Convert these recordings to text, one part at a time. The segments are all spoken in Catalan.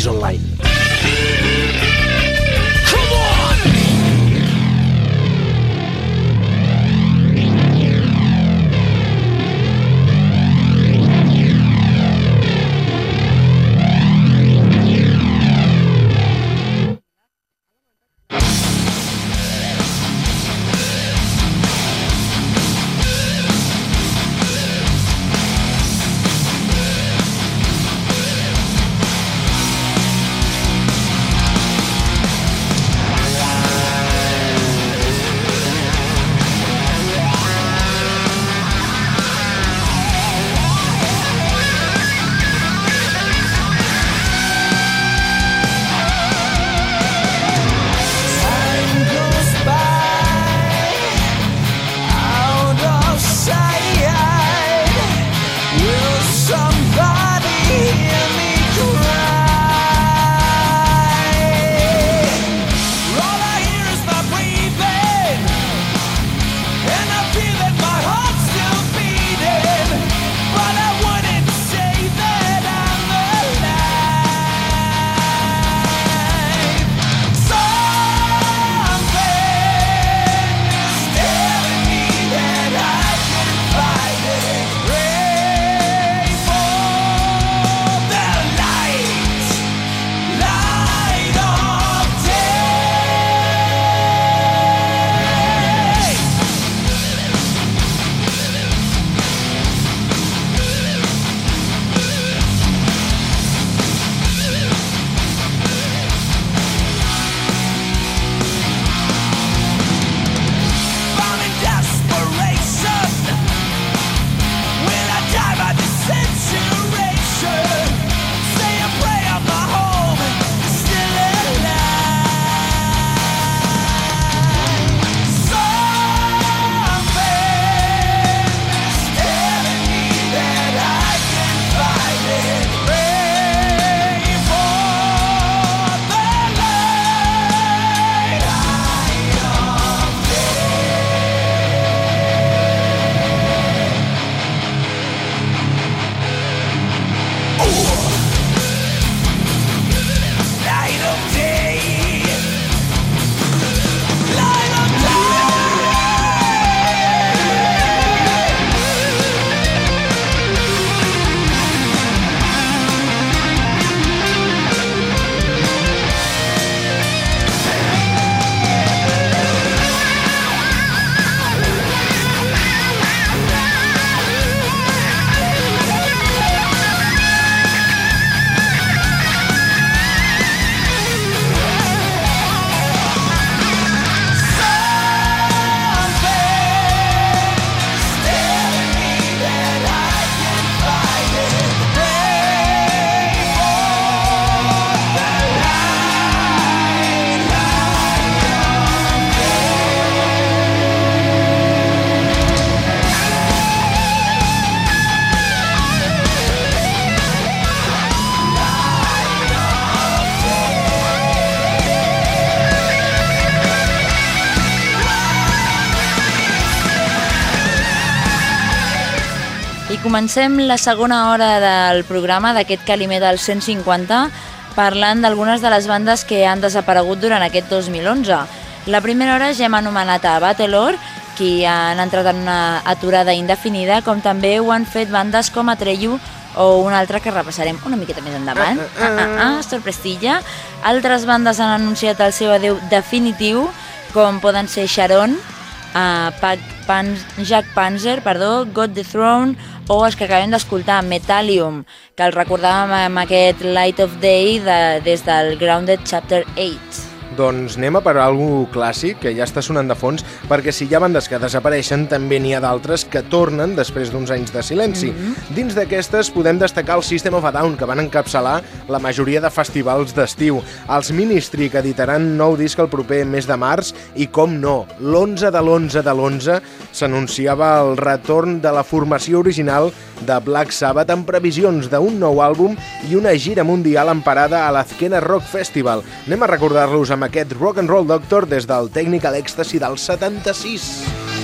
diesel light. Comencem la segona hora del programa d'aquest Calimer del 150 parlant d'algunes de les bandes que han desaparegut durant aquest 2011. La primera hora ja hem anomenat a Battlelore, qui han entrat en una aturada indefinida, com també ho han fet bandes com Atreyu o una altra que repassarem una miqueta més endavant. Ah, ah, ah, ah, sorprestilla. Altres bandes han anunciat el seu adeu definitiu, com poden ser Sharon, uh, Pan Jack Panzer, perdó, God the Throne o els que acabem d'escoltar, Metallium, que el recordàvem amb aquest Light of Day de, des del Grounded Chapter 8. Doncs anem a per algú clàssic, que ja està sonant de fons, perquè si hi ha bandes que desapareixen, també n'hi ha d'altres que tornen després d'uns anys de silenci. Mm -hmm. Dins d'aquestes podem destacar el System of a Down, que van encapçalar la majoria de festivals d'estiu. Els Ministry, que editaran nou disc el proper mes de març, i com no, l'11 de l'11 de l'11 s'anunciava el retorn de la formació original de Black Sabbath amb previsions d'un nou àlbum i una gira mundial emparada a l'Azkena Rock Festival. Anem a recordar-los amb aquest Rock and Roll Doctor des del Technical Ecstasy del 76.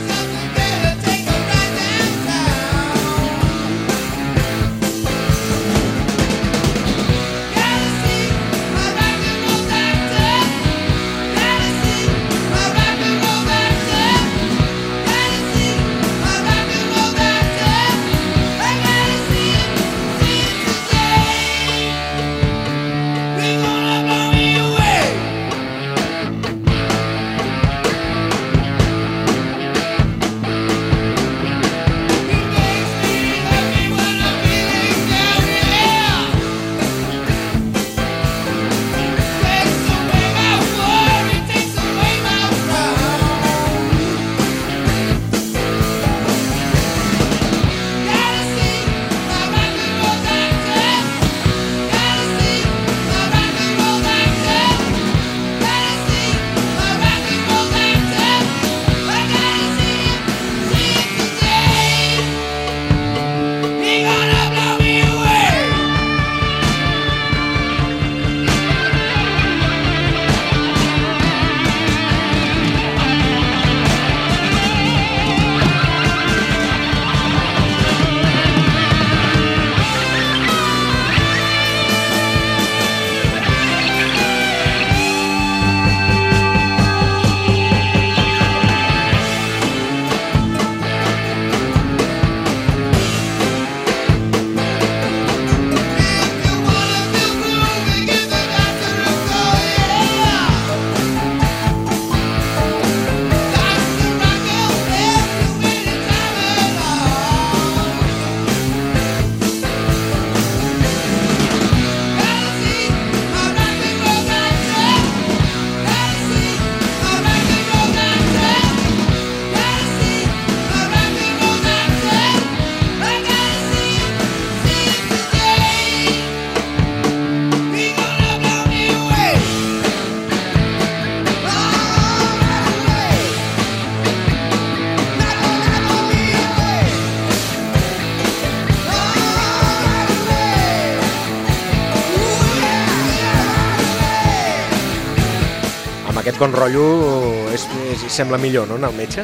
Aquest bon rotllo és, és, sembla millor, no, en el metge?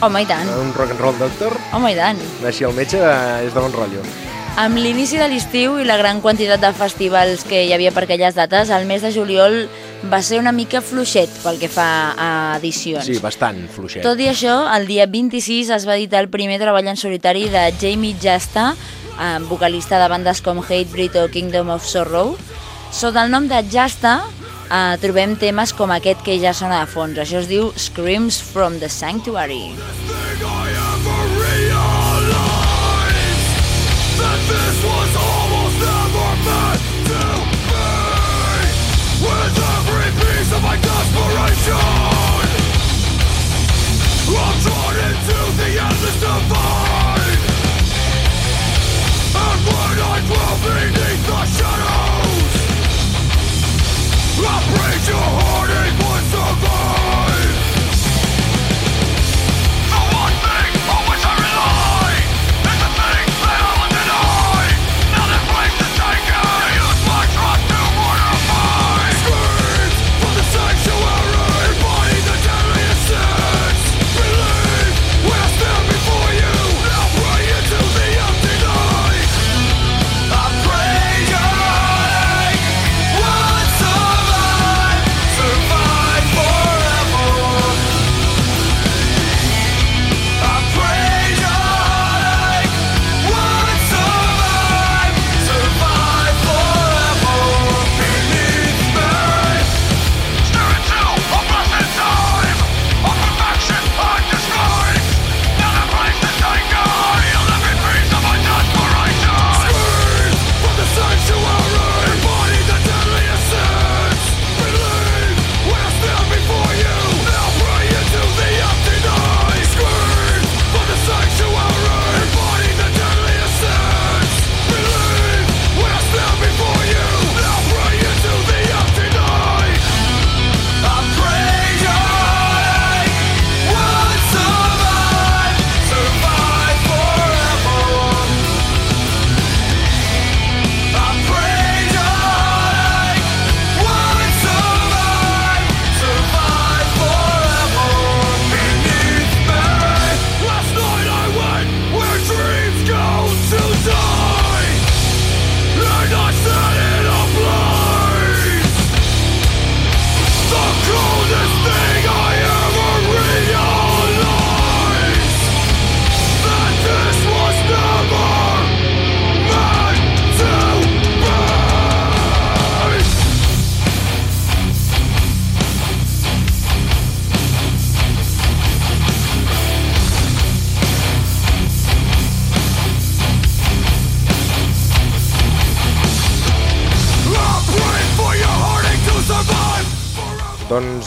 Home, i tant. Un rock and roll doctor? Home, i tant. Així el metge és de bon rotllo. Amb l'inici de l'estiu i la gran quantitat de festivals que hi havia per aquelles dates, el mes de juliol va ser una mica fluixet pel que fa a edicions. Sí, bastant fluixet. Tot i això, el dia 26 es va editar el primer treball en solitari de Jamie Jasta, eh, vocalista de bandes com Hatebreed o Kingdom of Sorrow. Sota el nom de Jasta eh, trobem temes com aquest que ja sona de fons. Això es diu Screams from the Sanctuary. This was almost piece of desperation the And when I dwell beneath the shadows I break your heart in one so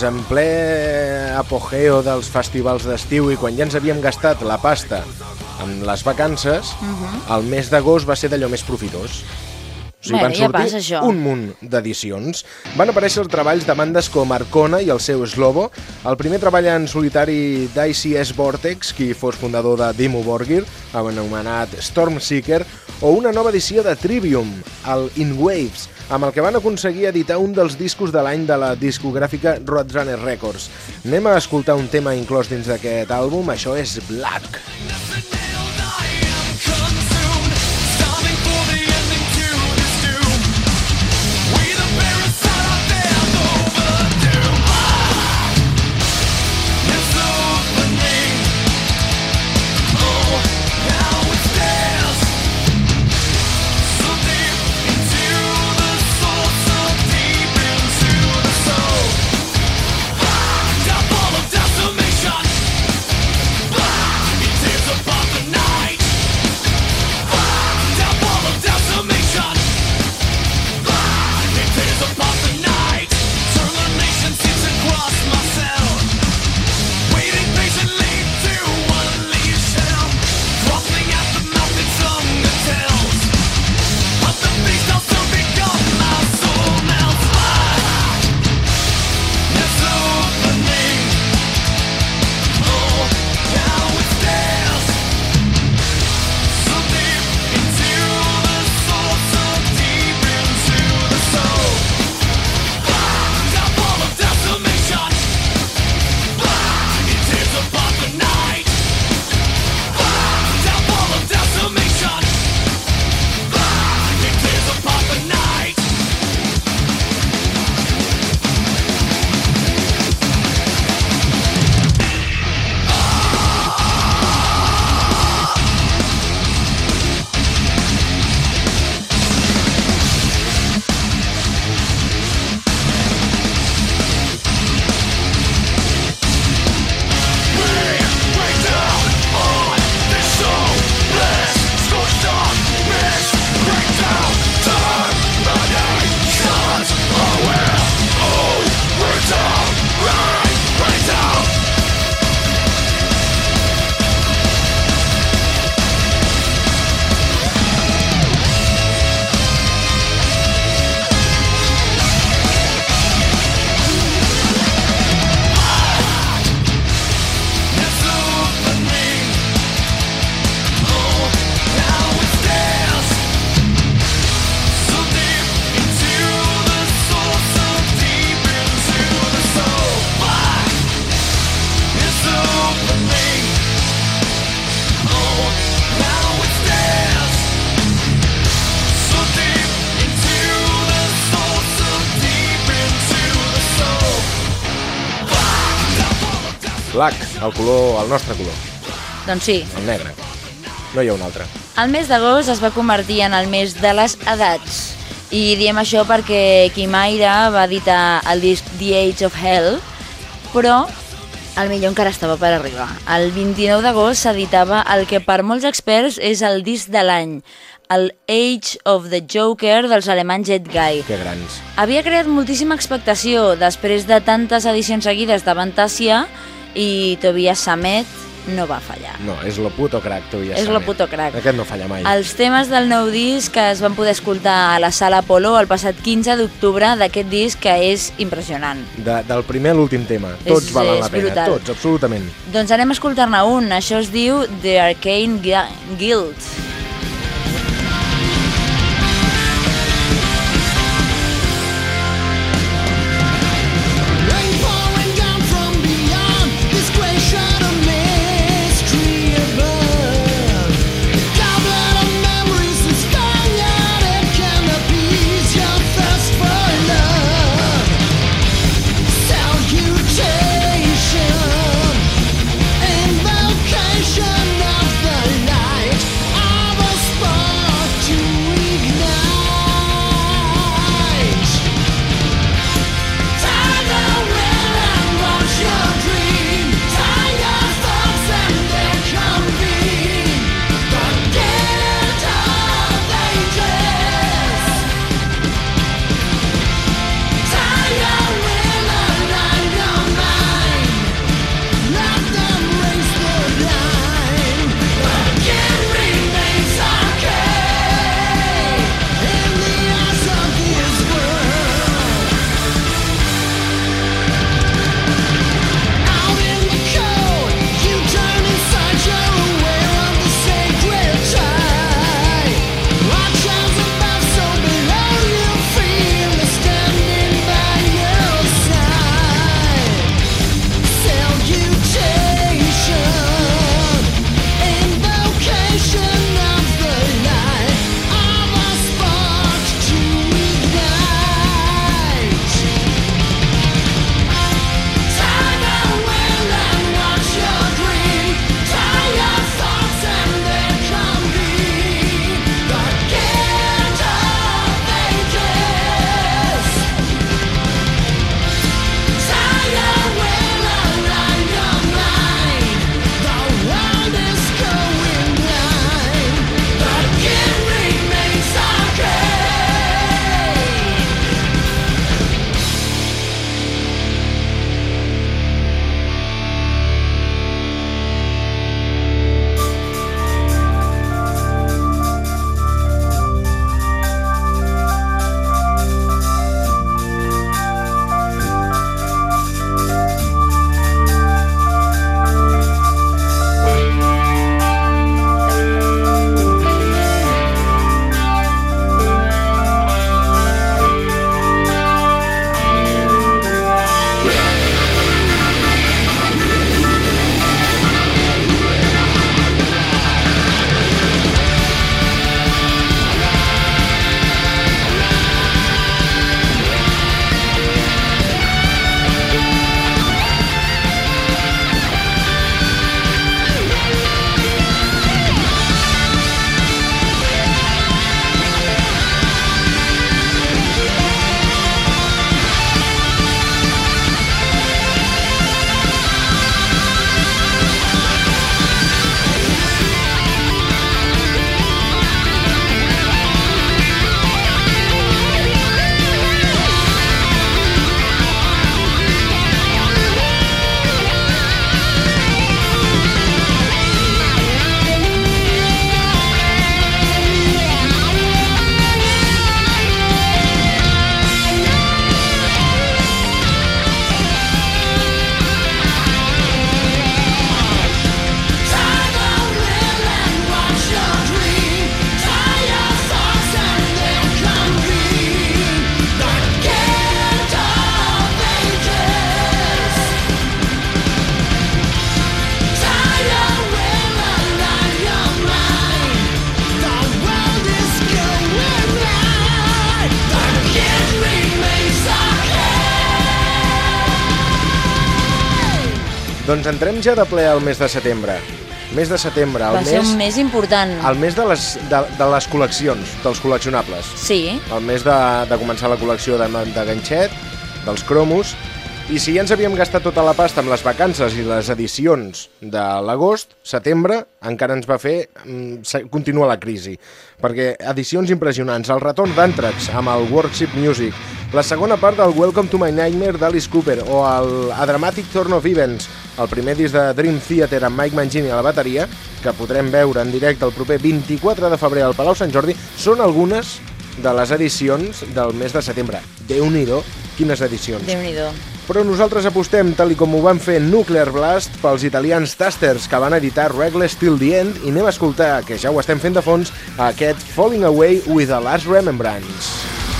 Doncs en ple apogeo dels festivals d'estiu i quan ja ens havíem gastat la pasta en les vacances, el mes d'agost va ser d'allò més profitós. O sigui, Bueno, van ja sortir passa, això. un munt d'edicions. Van aparèixer treballs de bandes com Arcona i el seu Slobo, el primer treball en solitari d'ICS Vortex, qui fos fundador de Dimmu Borgir, anomenat Stormseeker, o una nova edició de Trivium, el In Waves, amb el que van aconseguir editar un dels discos de l'any de la discogràfica Roadrunner Records. Anem a escoltar un tema inclòs dins d'aquest àlbum, això és Black. Decimation. El color, el nostre color, Doncs sí, el negre. No hi ha un altre. el mes d'agost es va convertir en el mes de les edats. I diem això perquè Kimaira va editar el disc The Age of Hell, però el millor encara estava per arribar. El 29 d'agost s'editava el que per molts experts és el disc de l'any, el Age of the Joker dels alemanys Ed Guy. Que grans. Havia creat moltíssima expectació després de tantes edicions seguides de Fantasia i Tobias Samet no va fallar. No, és lo puto crack, ja És lo puto crack. Aquest no falla mai. Els temes del nou disc que es van poder escoltar a la Sala Apolo el passat 15 d'octubre d'aquest disc que és impressionant. De, del primer a l'últim tema. Tots És- valen és la pena, brutal. tots, absolutament. Doncs anem a escoltar-ne un. Això es diu The Arcane Gui- Guild. Doncs entrem ja de ple al mes de setembre. Mes de setembre, el Va ser mes, un mes important. el mes de les, de, de les col·leccions, dels col·leccionables. Sí, El mes de, de començar la col·lecció de, de ganxet, dels cromos, i si ja ens havíem gastat tota la pasta amb les vacances i les edicions de l'agost, setembre encara ens va fer mm, continuar la crisi, perquè edicions impressionants, el retorn d'Anthrax amb el Worship Music, la segona part del Welcome to My Nightmare d'Alice Cooper o el A Dramatic Turn of Events, el primer disc de Dream Theater amb Mike Mangini a la bateria, que podrem veure en directe el proper 24 de febrer al Palau Sant Jordi, són algunes de les edicions del mes de setembre. Déu-n'hi-do, quines edicions. déu nhi Però nosaltres apostem, tal i com ho van fer Nuclear Blast, pels italians Tasters, que van editar Reckless Till the End, i anem a escoltar, que ja ho estem fent de fons, aquest Falling Away with a Last Remembrance.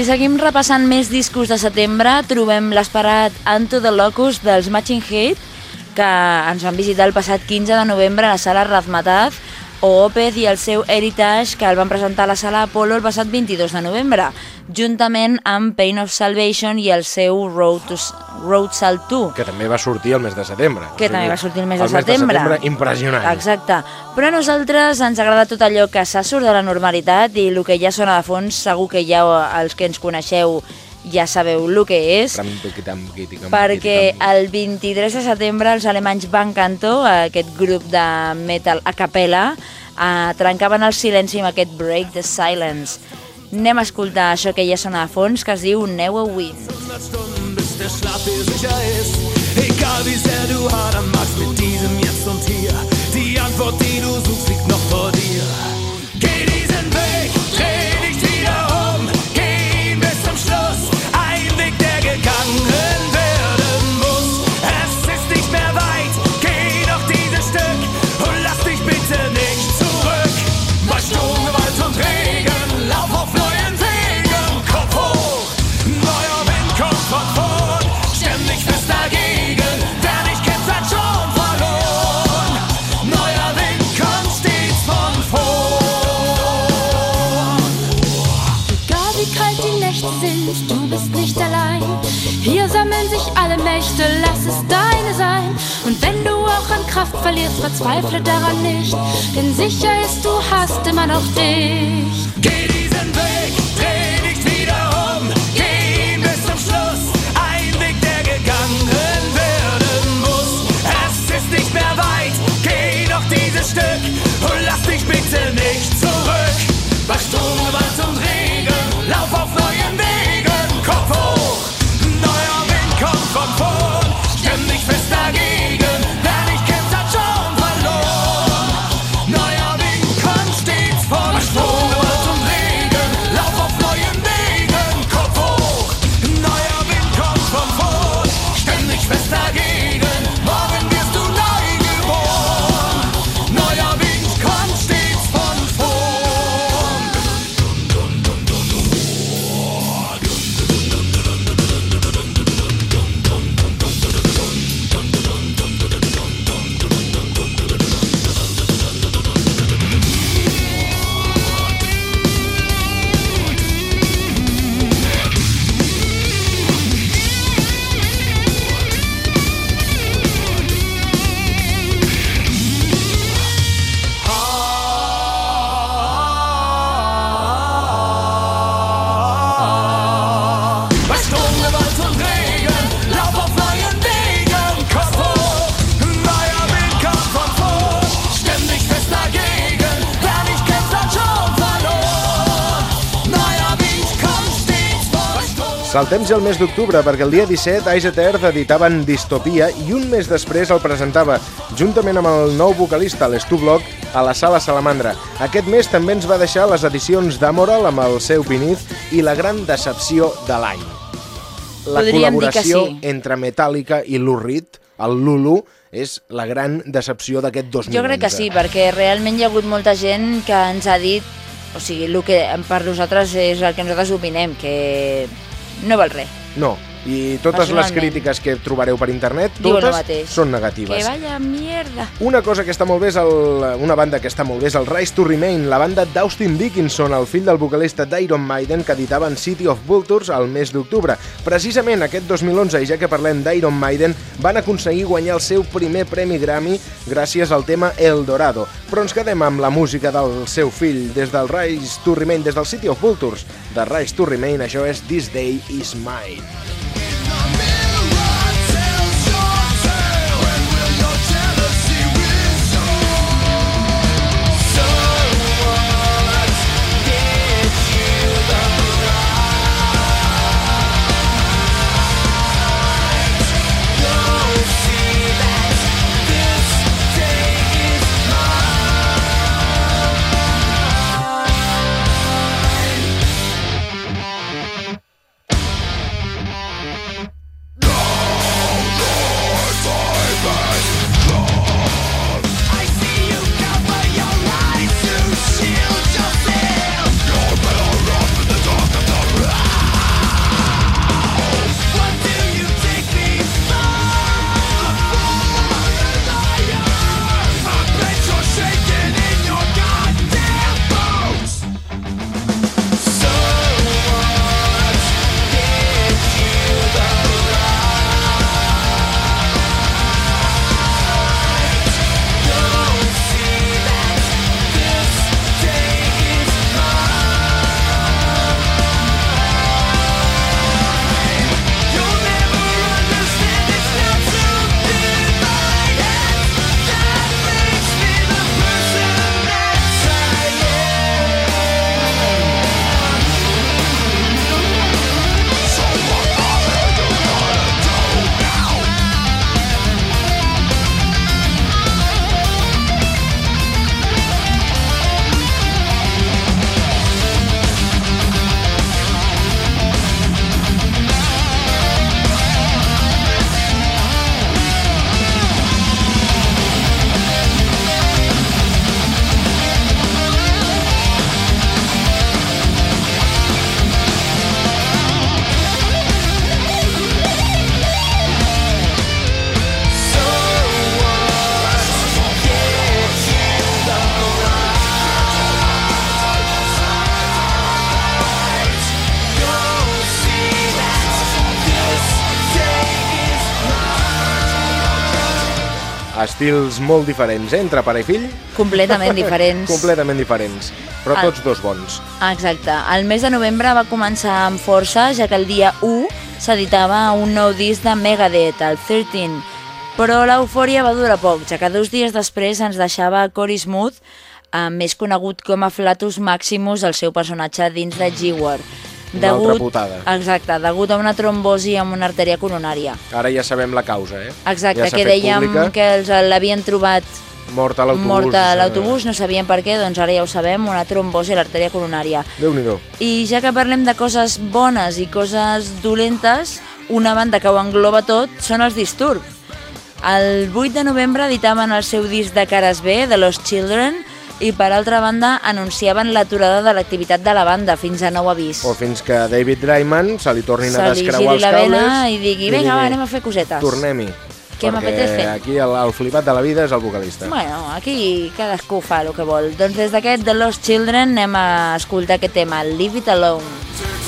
Si seguim repassant més discos de setembre, trobem l'esperat Anto the Locus dels Matching Hate, que ens van visitar el passat 15 de novembre a la sala Razmataz, o Opeth i el seu Heritage, que el van presentar a la sala Apollo el passat 22 de novembre, juntament amb Pain of Salvation i el seu Road, to, Road Salt 2. Que també va sortir el mes de setembre. que O sigui, també va sortir el mes de el setembre. El mes de setembre, impressionant. Exacte. Però a nosaltres ens agrada tot allò que se surt de la normalitat i el que ja sona de fons, segur que ja els que ens coneixeu ja sabeu el que és, perquè el 23 de setembre els alemanys Van Canto, aquest grup de metal a capella, eh, trencaven el silenci amb aquest Break the Silence. Anem a escoltar això que ja sona de fons, que es diu Never With. 100 Stunden, bis der Schlaf dir sicher ist. Egal wie sehr du hadern magst mit diesem Jetzt und Hier. Die Antwort, die du suchst, liegt noch vor dir. Nächte, lass es deine sein. Und wenn du auch an Kraft verlierst, verzweifle daran nicht. Denn sicher ist, du hast immer noch dich. Von Sturm. Saltem-ja el mes d'octubre, perquè el dia 17 Ice Earth editaven Distopia i un mes després el presentava, juntament amb el nou vocalista, l'Stu Block, a la Sala Salamandra. Aquest mes també ens va deixar les edicions d'Amoral amb el seu Beneath i la gran decepció de l'any. La Podríem col·laboració sí. entre Metallica i Reed, el Lulu, és la gran decepció d'aquest 2011. Jo crec que sí, perquè realment hi ha hagut molta gent que ens ha dit, o sigui, el que per nosaltres és el que nosaltres opinem, que no val res. No, i totes les crítiques que trobareu per internet, totes són Que negatives. vaya mierda. Una cosa que està molt bé és el, una banda que està molt bé és el Rise to Remain, la banda d'Austin Dickinson, el fill del vocalista d'Iron Maiden, que editaven City of Vultures al mes d'octubre. Precisament aquest 2011, i ja que parlem d'Iron Maiden, van aconseguir guanyar el seu primer premi Grammy gràcies al tema El Dorado. Però ens quedem amb la música del seu fill, des del Rise to Remain, des del City of Vultures, de Rise to Remain, això és This Day Is Mine. Estils molt diferents, eh? entre pare i fill, Completament diferents. completament diferents, però El- tots dos bons. Exacte. El mes de novembre va començar amb força, ja que el dia 1 s'editava un nou disc de Megadeth, el 13. Però l'eufòria va durar poc, ja que dos dies després ens deixava Cory Smooth, eh, més conegut com a Flatus Maximus, el seu personatge dins de G-War. Una altra putada. Exacte, degut a una trombosi amb una artèria coronària. Ara ja sabem la causa, eh? Exacte, ja que dèiem pública, que els l'havien trobat Mort a l'autobús. mort a eh, l'autobús, no sabien per què, doncs ara ja ho sabem, una trombosi a l'artèria coronària. Déu-n'hi-do. I ja que parlem de coses bones i coses dolentes, una banda que ho engloba tot són els Disturb. El 8 de novembre editaven el seu disc de cares B, de Los Children, i per altra banda anunciaven l'aturada de l'activitat de la banda fins a nou avís. O fins que David Drayman se li tornin Se a li descreuar giri els la cables vena i digui, vinga, va, anem a fer cosetes. Tornem-hi. Què m'apetece? Aquí el, el flipat de la vida és el vocalista. Bueno, aquí cadascú fa el que vol. Doncs des d'aquest The Lost Children anem a escoltar aquest tema, Leave It Alone.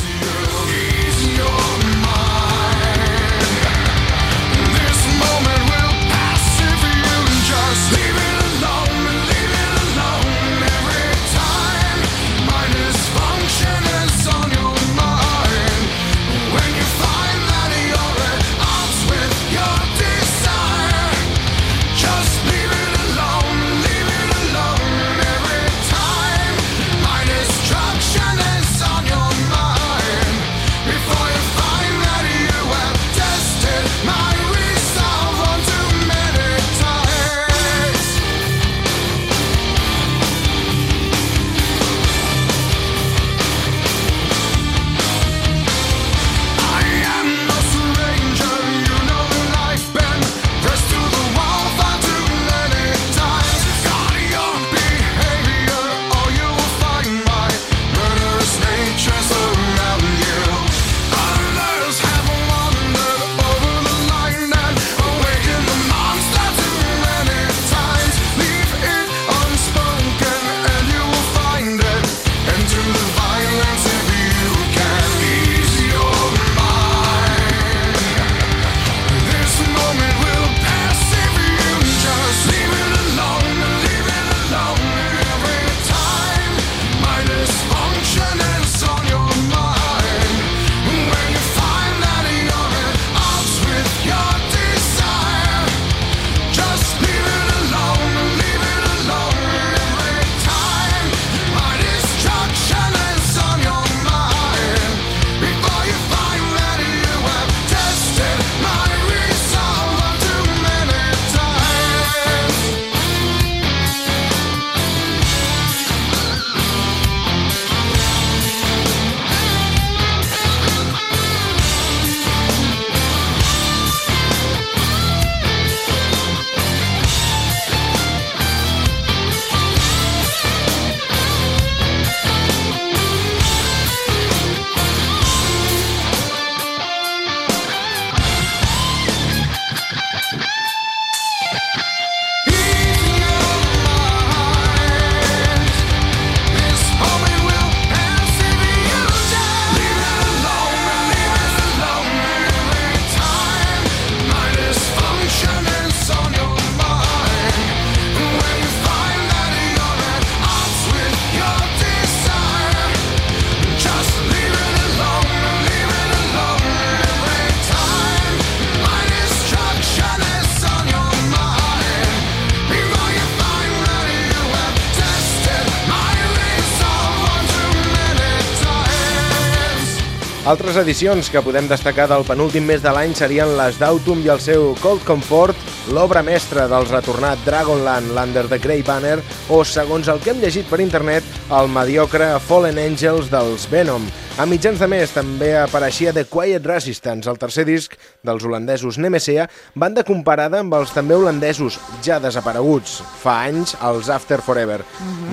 Altres edicions que podem destacar del penúltim mes de l'any serien les d'Autumn i el seu Cold Comfort, l'obra mestra del retornat Dragonland, l'Under the Grey Banner, o, segons el que hem llegit per internet, el mediocre Fallen Angels dels Venom. A mitjans de mes també apareixia The Quiet Resistance, el tercer disc dels holandesos Nemesea, banda comparada amb els també holandesos ja desapareguts fa anys, els After Forever.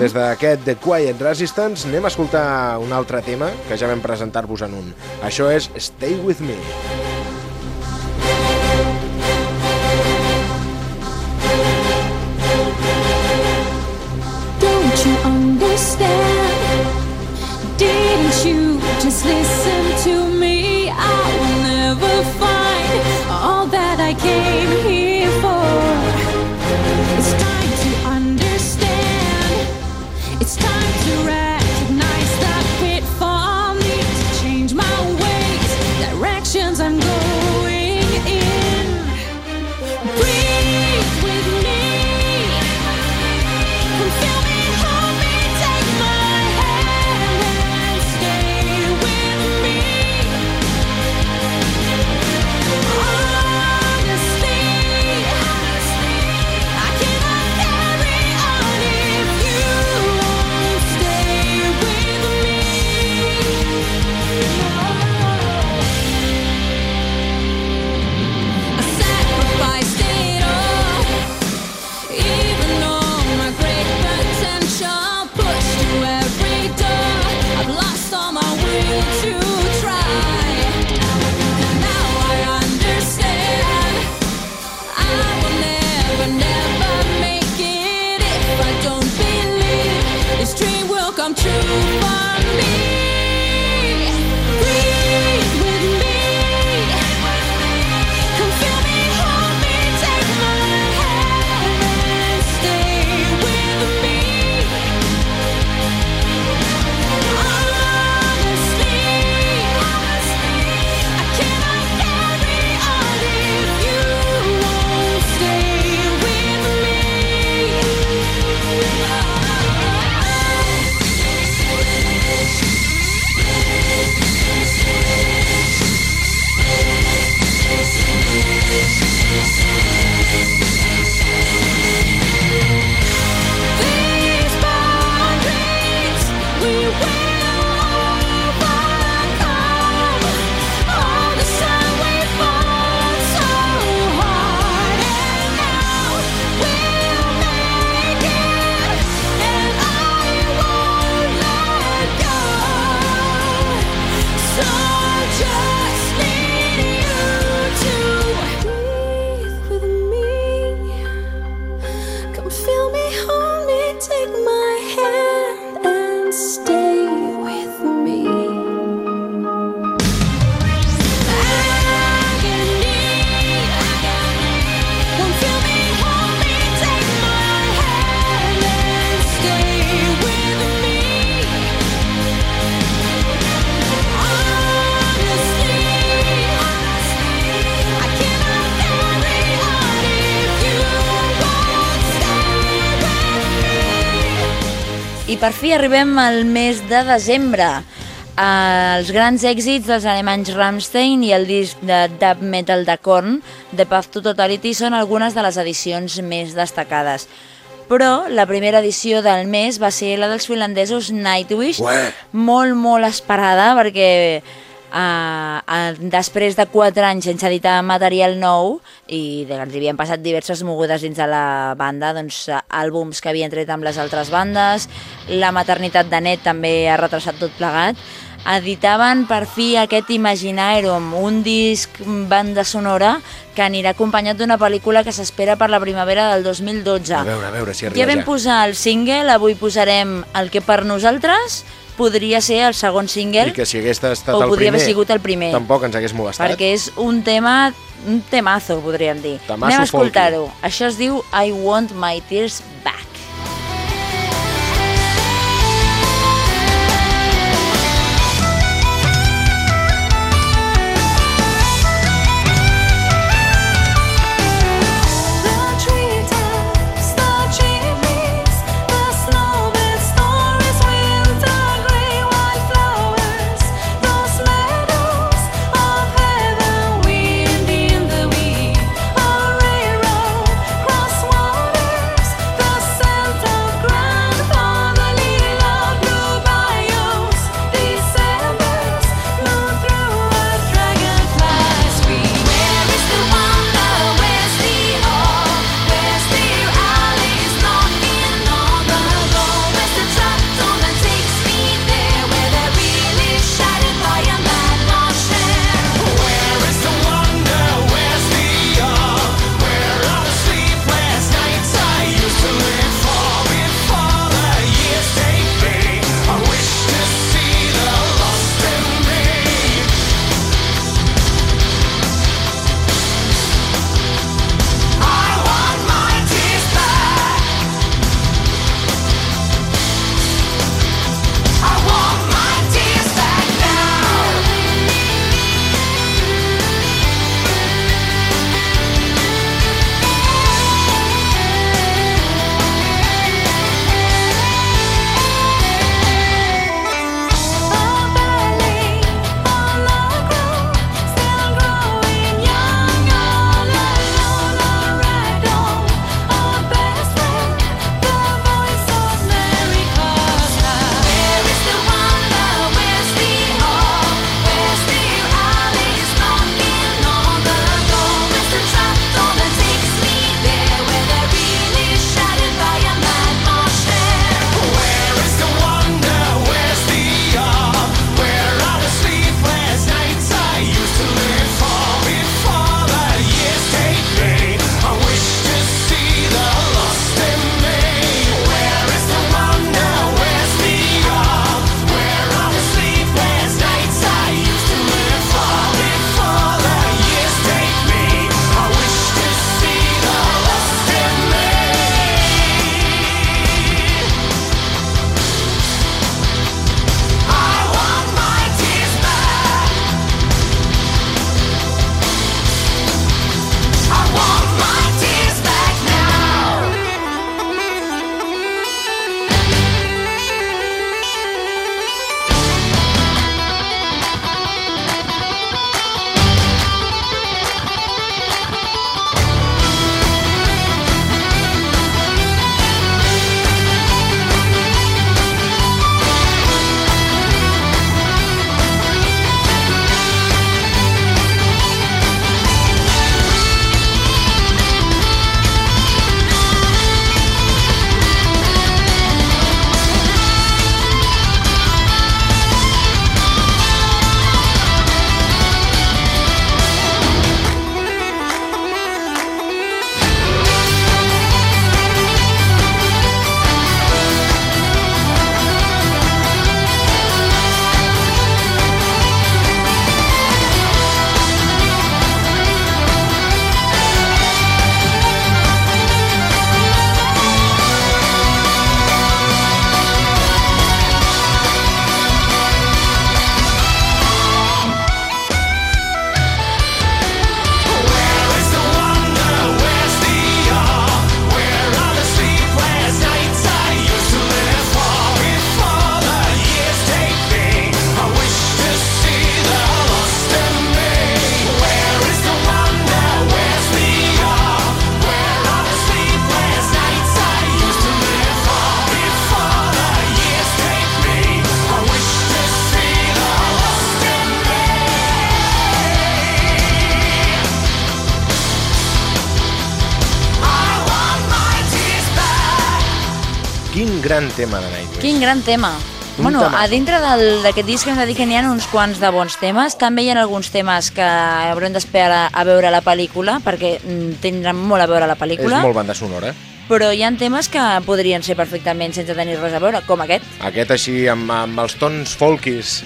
Des d'aquest The Quiet Resistance anem a escoltar un altre tema que ja vam presentar-vos en un. Això és Stay With Me. Don't just listen to me? I will never find all that I came here I per fi arribem al mes de desembre. Els grans èxits dels alemanys Rammstein i el disc de dub metal de Korn, The Path to Totality, són algunes de les edicions més destacades. Però la primera edició del mes va ser la dels finlandesos Nightwish, Ué. molt, molt esperada, perquè Uh, després de 4 anys sense editar material nou i de que ens havien passat diverses mogudes dins de la banda, doncs àlbums que havien tret amb les altres bandes, la maternitat de net també ha retrasat tot plegat, editaven per fi aquest Imaginarium, un disc banda sonora que anirà acompanyat d'una pel·lícula que s'espera per la primavera del 2012. A veure, a veure si Ja arriba vam ja. posar el single, avui posarem el que per nosaltres podria ser el segon single I que si hagués estat o el podria primer, haver sigut el primer. tampoc ens hagués molestat. perquè és un tema, un temazo, podríem dir. Temazo Anem a escoltar-ho. Això es diu I Want My Tears Back. Gran tema de Nightwish. Quin gran tema. Un bueno, temazo. a dintre d'aquest disc hem de dir que n'hi ha uns quants de bons temes. També hi ha alguns temes que haurem d'esperar a, veure la pel·lícula, perquè mm, tindran molt a veure la És pel·lícula. molt banda sonora. Però hi ha temes que podrien ser perfectament sense tenir res a veure, com aquest. Aquest així, amb, amb els tons folkis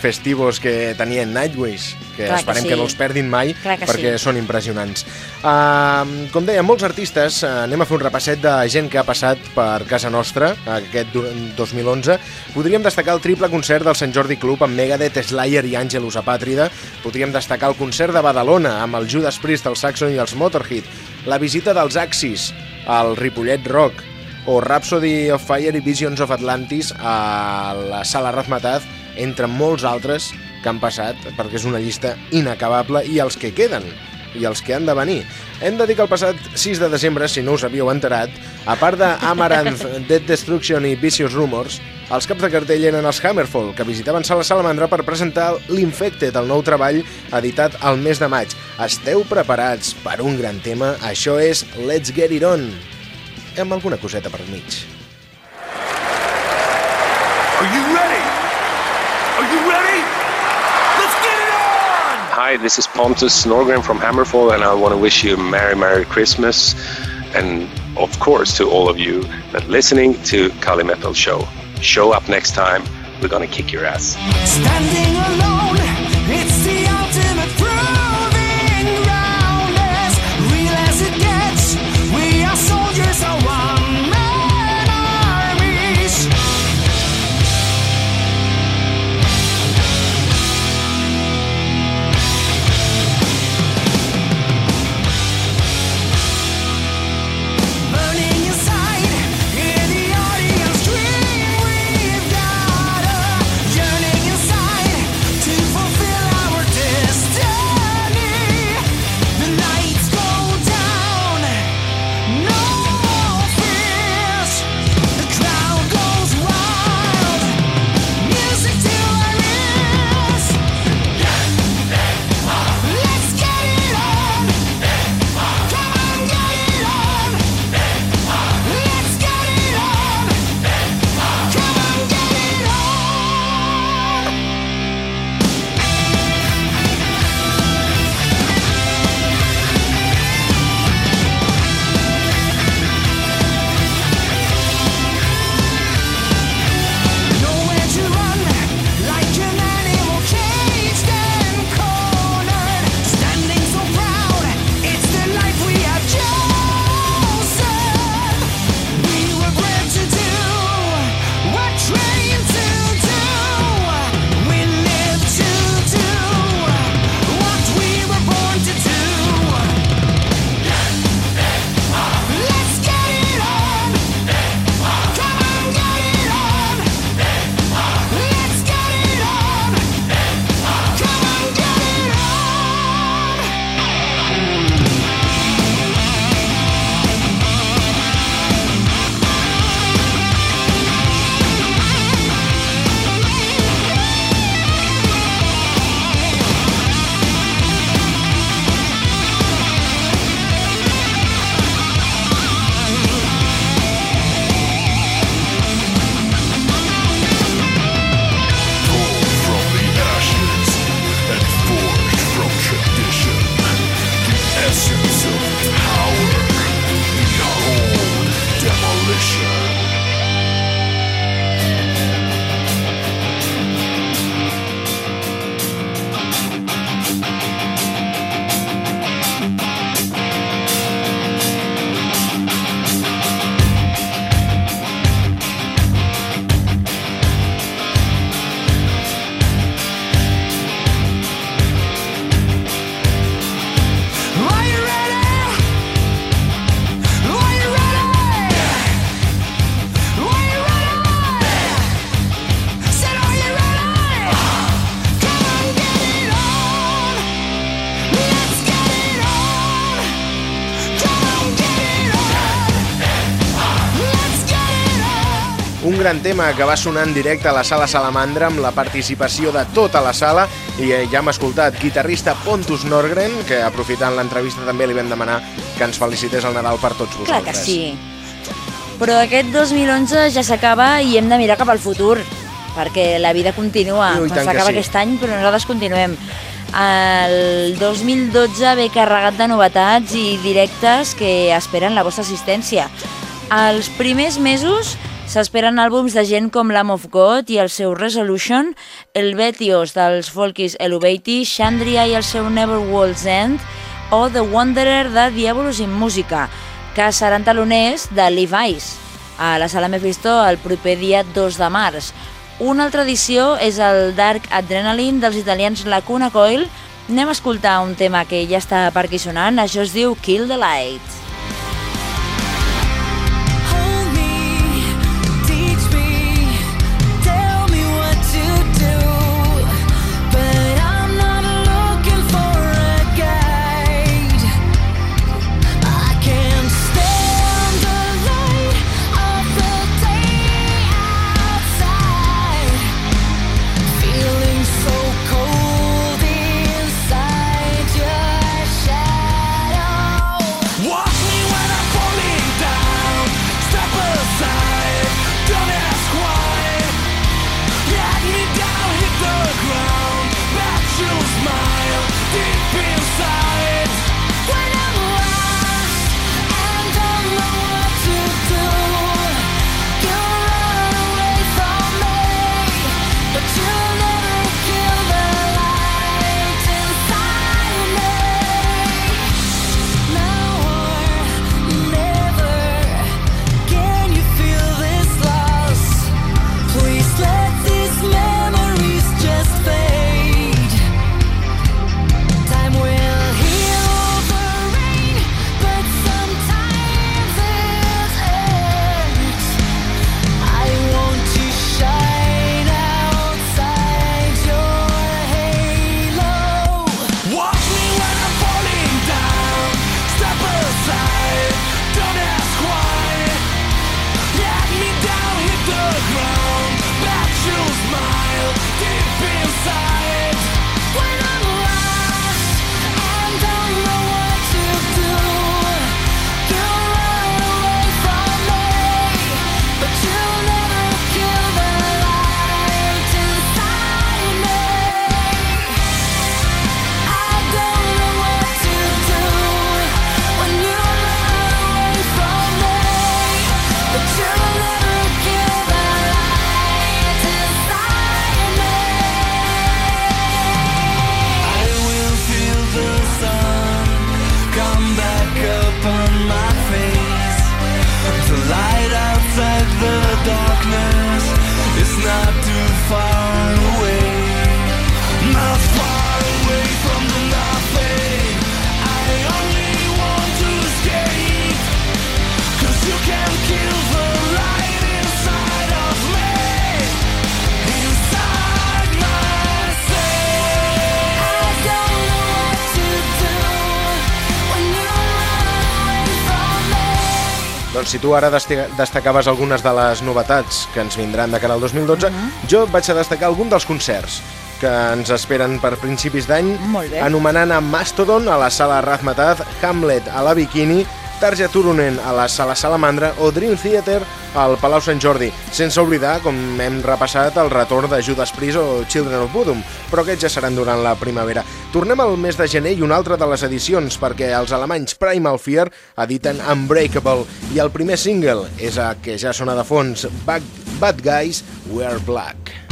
festivos que tenien Nightwish, que Clar que esperem sí. que no els perdin mai, que perquè sí. són impressionants. Uh, com deia, molts artistes, uh, anem a fer un repasset de gent que ha passat per casa nostra aquest du- 2011. Podríem destacar el triple concert del Sant Jordi Club amb Megadeth, Slayer i Angelus Apàtrida. Podríem destacar el concert de Badalona amb el Judas Priest, el Saxon i els Motorhead. La visita dels Axis al Ripollet Rock o Rhapsody of Fire i Visions of Atlantis a la sala Razmataz, entre molts altres que han passat, perquè és una llista inacabable, i els que queden, i els que han de venir. Hem de dir que el passat 6 de desembre, si no us havíeu enterat, a part d'Amaranth, Dead Destruction i Vicious Rumors, els caps de cartell eren els Hammerfall, que visitaven Sala Salamandra per presentar l'Infected, el nou treball editat al mes de maig. Esteu preparats per un gran tema? Això és Let's Get It On, amb alguna coseta per mig. Hi, this is Pontus Norgren from Hammerfall, and I want to wish you a Merry, Merry Christmas. And of course, to all of you that listening to Kali Metal Show. Show up next time. We're gonna kick your ass. Gran tema que va sonar en directe a la sala Salamandra amb la participació de tota la sala i eh, ja hem escoltat guitarrista Pontus Norgren, que aprofitant l'entrevista també li vam demanar que ens felicités el Nadal per tots vosaltres. Clar que sí. Però aquest 2011 ja s'acaba i hem de mirar cap al futur, perquè la vida continua. Que S'acaba sí. aquest any, però nosaltres continuem. El 2012 ve carregat de novetats i directes que esperen la vostra assistència. Els primers mesos s'esperen àlbums de gent com Lamb of God i el seu Resolution, el Betios dels Folkis Eluvati, Chandria i el seu Never World's End, o The Wanderer de Diabolus in Música, que seran taloners de Levi's a la Sala Mephisto el proper dia 2 de març. Una altra edició és el Dark Adrenaline dels italians Lacuna Coil. Anem a escoltar un tema que ja està per aquí sonant, això es diu Kill the Light. Tu ara destacaves algunes de les novetats que ens vindran de cara al 2012, jo vaig a destacar algun dels concerts que ens esperen per principis d'any, anomenant a Mastodon a la sala Razmataz, Hamlet a la Bikini, Tarja Turunen a la sala Salamandra o Dream Theater al Palau Sant Jordi, sense oblidar, com hem repassat, el retorn de Judas Priest o Children of Bodom, però aquests ja seran durant la primavera. Tornem al mes de gener i una altra de les edicions, perquè els alemanys Primal Fear editen Unbreakable i el primer single és el que ja sona de fons, Bad, Bad Guys Wear Black.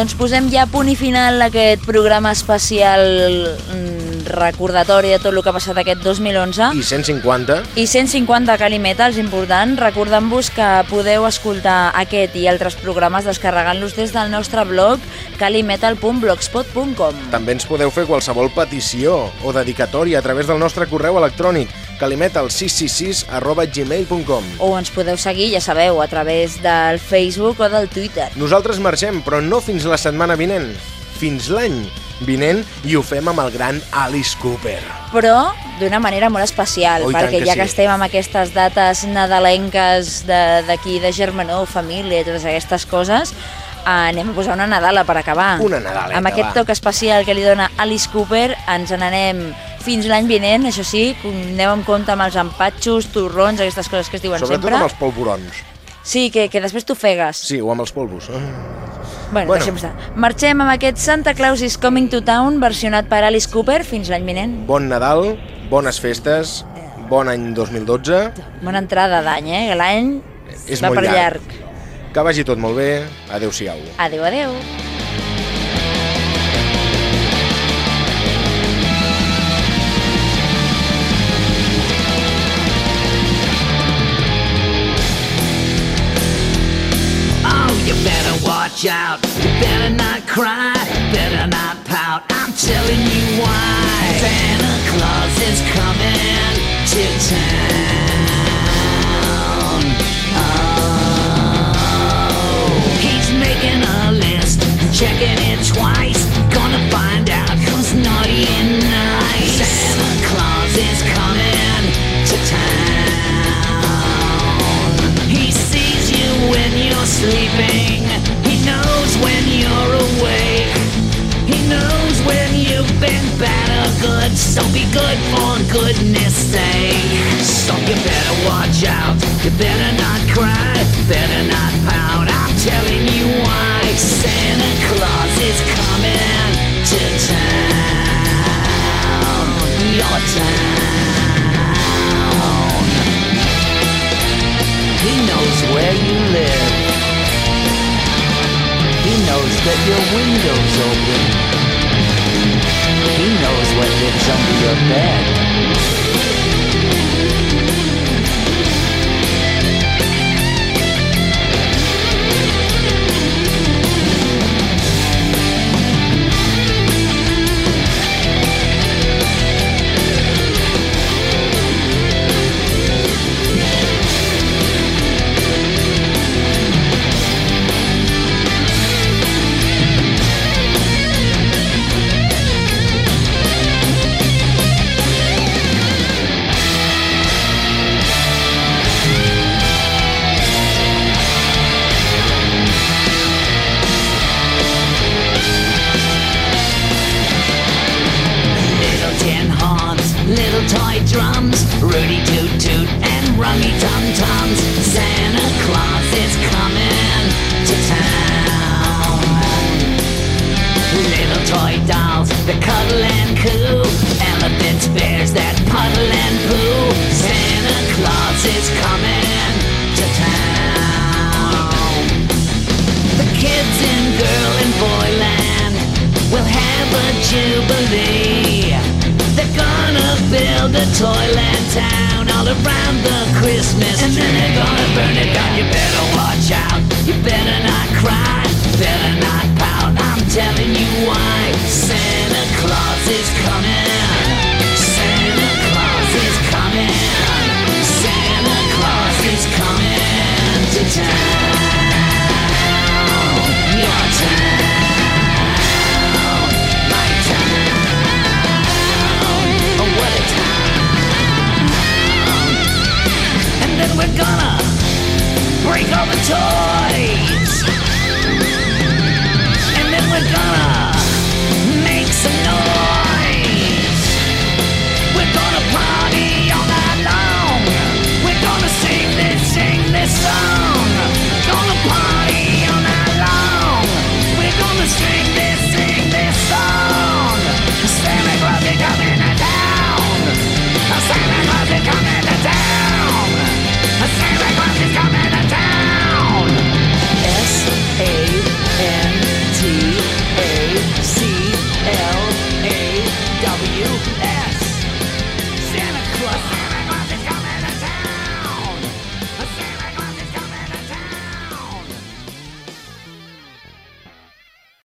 Doncs posem ja punt i final a aquest programa especial mm, recordatori de tot el que ha passat aquest 2011. I 150. I 150 Cali Metals, important. Recordem-vos que podeu escoltar aquest i altres programes descarregant-los des del nostre blog calimetal.blogspot.com També ens podeu fer qualsevol petició o dedicatòria a través del nostre correu electrònic calimetal666 arroba gmail.com o ens podeu seguir, ja sabeu, a través del Facebook o del Twitter. Nosaltres marxem, però no fins la setmana vinent, fins l'any vinent i ho fem amb el gran Alice Cooper. Però d'una manera molt especial, Oh, i tant perquè que ja sí. que estem amb aquestes dates nadalenques de- d'aquí, de, de germanor, família totes aquestes coses, eh, anem a posar una Nadala per acabar. Una Nadaleta, Amb aquest toc especial que li dona Alice Cooper, ens n'anem fins l'any vinent, això sí, aneu amb compte amb els empatxos, torrons, aquestes coses que es diuen Sobretot sempre. amb els polvorons. Sí, que, que després t'ofegues. Sí, o amb els polvos. Ah. Bueno, Bueno. deixem estar. Marxem amb aquest Santa Claus is Coming to Town, versionat per Alice Cooper, fins l'any vinent. Bon Nadal, bones festes, bon any 2012. Bona entrada d'any, eh? L'any va per llarg. llarg. Que vagi tot molt bé. Adéu-siau. Adéu, adéu. Oh, watch out. You better not cry. Better not pout. I'm telling you why. Around